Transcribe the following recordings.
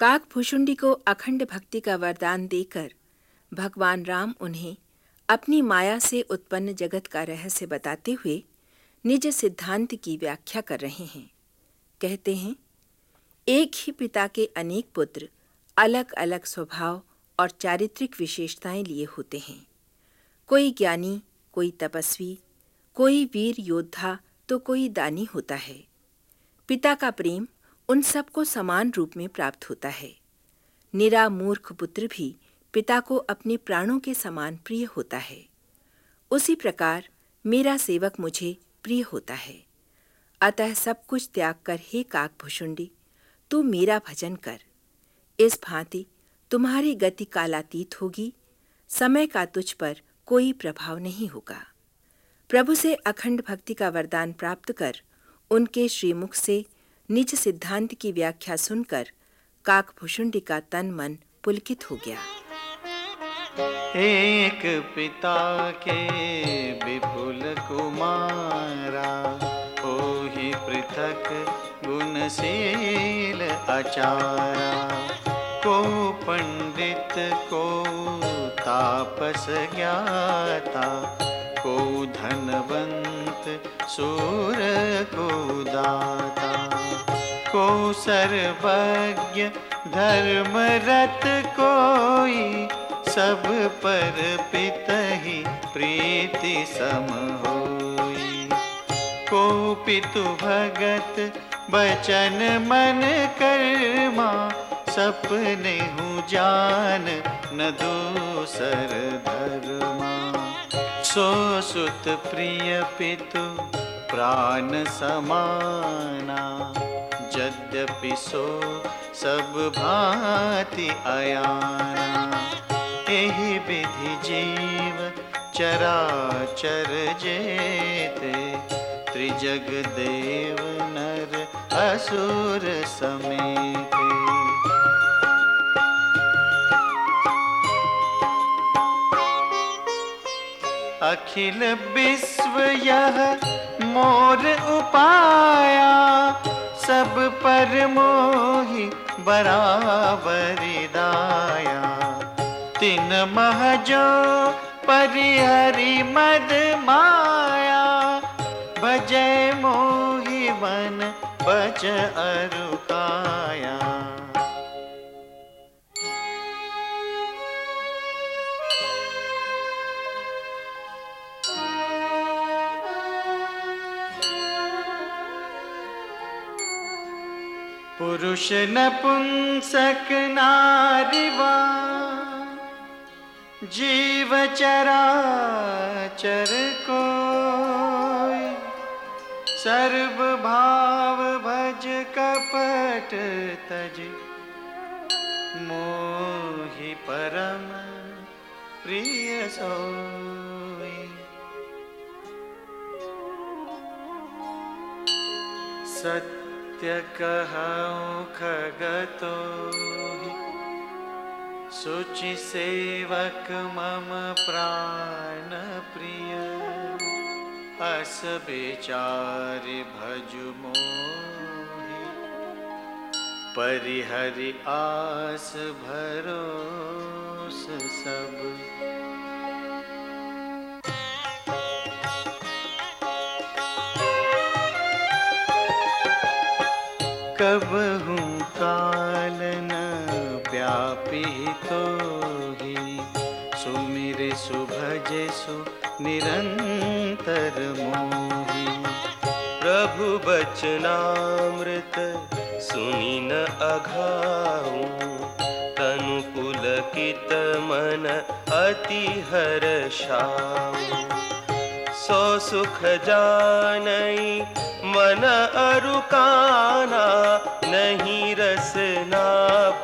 काक भुषुंडी को अखंड भक्ति का वरदान देकर भगवान राम उन्हें अपनी माया से उत्पन्न जगत का रहस्य बताते हुए निज सिद्धांत की व्याख्या कर रहे हैं। कहते हैं, एक ही पिता के अनेक पुत्र अलग अलग स्वभाव और चारित्रिक विशेषताएँ लिए होते हैं। कोई ज्ञानी, कोई तपस्वी, कोई वीर योद्धा तो कोई दानी होता है। पिता का प्रेम उन सबको समान रूप में प्राप्त होता है। निरा मूर्ख पुत्र भी पिता को अपने प्राणों के समान प्रिय होता है। उसी प्रकार मेरा सेवक मुझे प्रिय होता है। अतः सब कुछ त्याग कर हे काक भुषुंडी तू मेरा भजन कर। इस भांति तुम्हारी गति कालातीत होगी, समय का तुझ पर कोई प्रभाव नहीं होगा। प्रभु से अखंड भक्ति का वरदान प्राप्त कर उनके श्रीमुख से निज सिद्धांत की व्याख्या सुनकर काकभूषुंडी का तन मन पुलकित हो गया। एक पिता के विपुल कुमारा ओ ही पृथक गुणशील आचारा को पंडित, को तापस ज्ञाता, को धनवंत सूर को दाता, को सर्वज्ञ धर्म रत कोई, सब पर पित ही प्रीति सम होई। को पितु भगत बचन मन कर्मा, सपने हूँ जान न दूसर धर्मा। सो सुत प्रिय पितु, प्राण समाना। यद्यपि सो सब भांति अयाना। यही विधि जीव चराचर जेते त्रिजग देव नर असुर समेते। अखिल विश्व यह मोर उपाया, सब पर मोहि बराबरी दाया। तिन महजो परिहरि मद माया, भजय मोहि मन बच अरुकाया पुरुष नपुंसक नारिवा जीव चरा चर को सर्व भाव भज कपट तज मोहि परम प्रिय सोई सत्य सत्य कहूँ खगतो सुचि सेवक मम प्राण प्रिय। अस विचार भजु मोहि। परिहरि आस भरोस सब। कब हूँ काल न व्यापी तो ही। सुमिर सुभज सु निरंतर मोही। प्रभु बचनामृत सुनी न अघाऊ। तनु पुलकित मन अति हर्षाऊ सो सुख जानई, मन अरुकाना नहीं रसना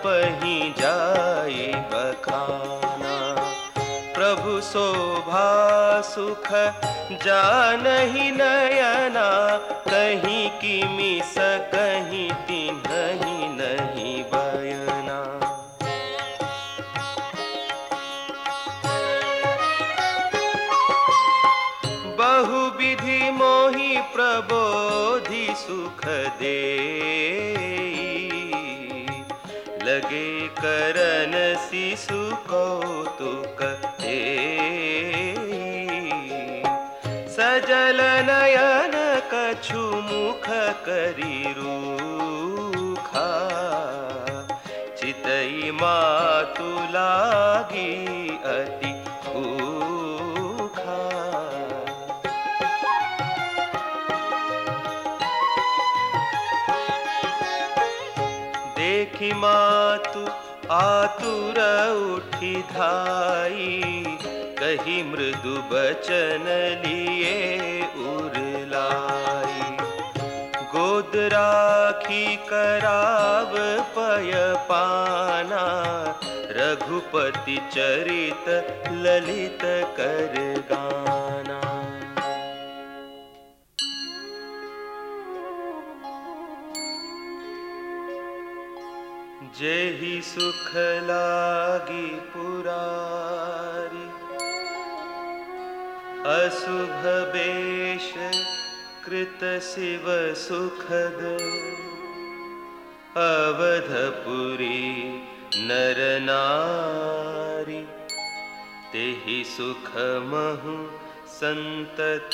पही जाए बखाना। प्रभु शोभा सुख जान नयना, कहीं की मिस लगे करन शिशु कौतुक सजल नयन कछु मुख करी रूखा। चितई मातु लागी अति भूखा आतुर उठी धाई, कही मृदु बचन लिए उरलाई। गोद राखी कराव पय पाना, रघुपति चरित ललित कर गाना। जेहि सुख लागी पुरारी। अशुभ बेश कृत शिव सुखद। अवधपुरी नर नारी। तेहि सुख महु संतत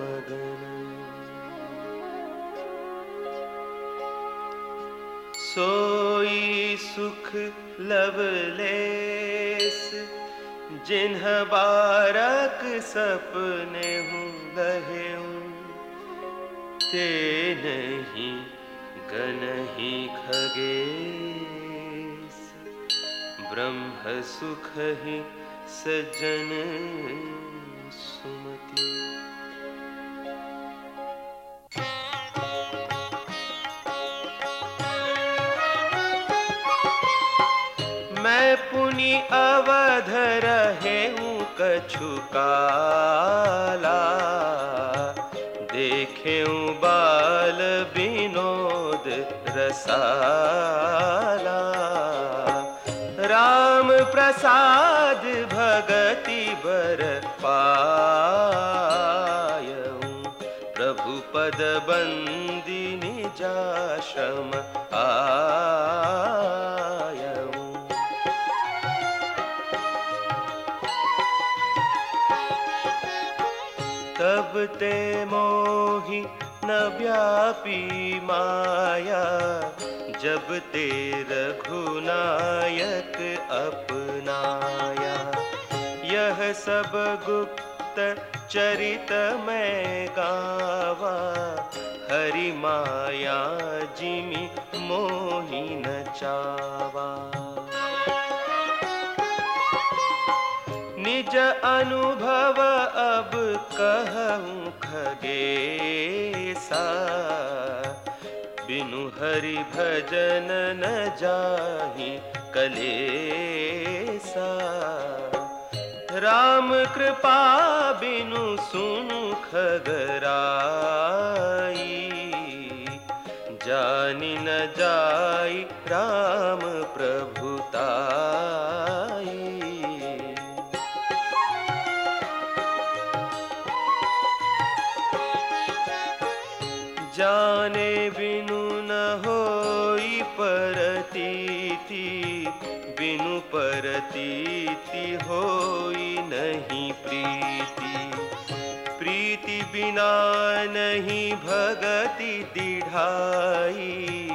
मगन सोई सुख लवलेस जिन्ह बारक सपने हूँ लहे ते नहीं गनहि खगेश ब्रह्म सुख ही सज्जन सुमति। अवध रहे कछु काला। देखे बाल विनोद रसाला। राम प्रसाद भगति बर पायऊँ। प्रभु पद बंदी निजाश्रम आयऊँ ते मोहि न व्यापी माया, जब ते रघुनायक अपनाया। यह सब गुप्त चरित मैं गावा, हरि माया जिमि मोहि न चावा। निज अनुभव अब कहूँ खगेसा। बिनु हरि भजन न जाहि कलेसा। राम कृपा बिनु सुनु खगराई जाने बिनु न होई परतीति, बिनु परतीति होई नहीं प्रीति। प्रीति बिना नहीं भगति दिढ़ाई,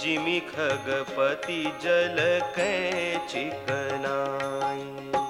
जिमि खगपति जल कै चिकनाई।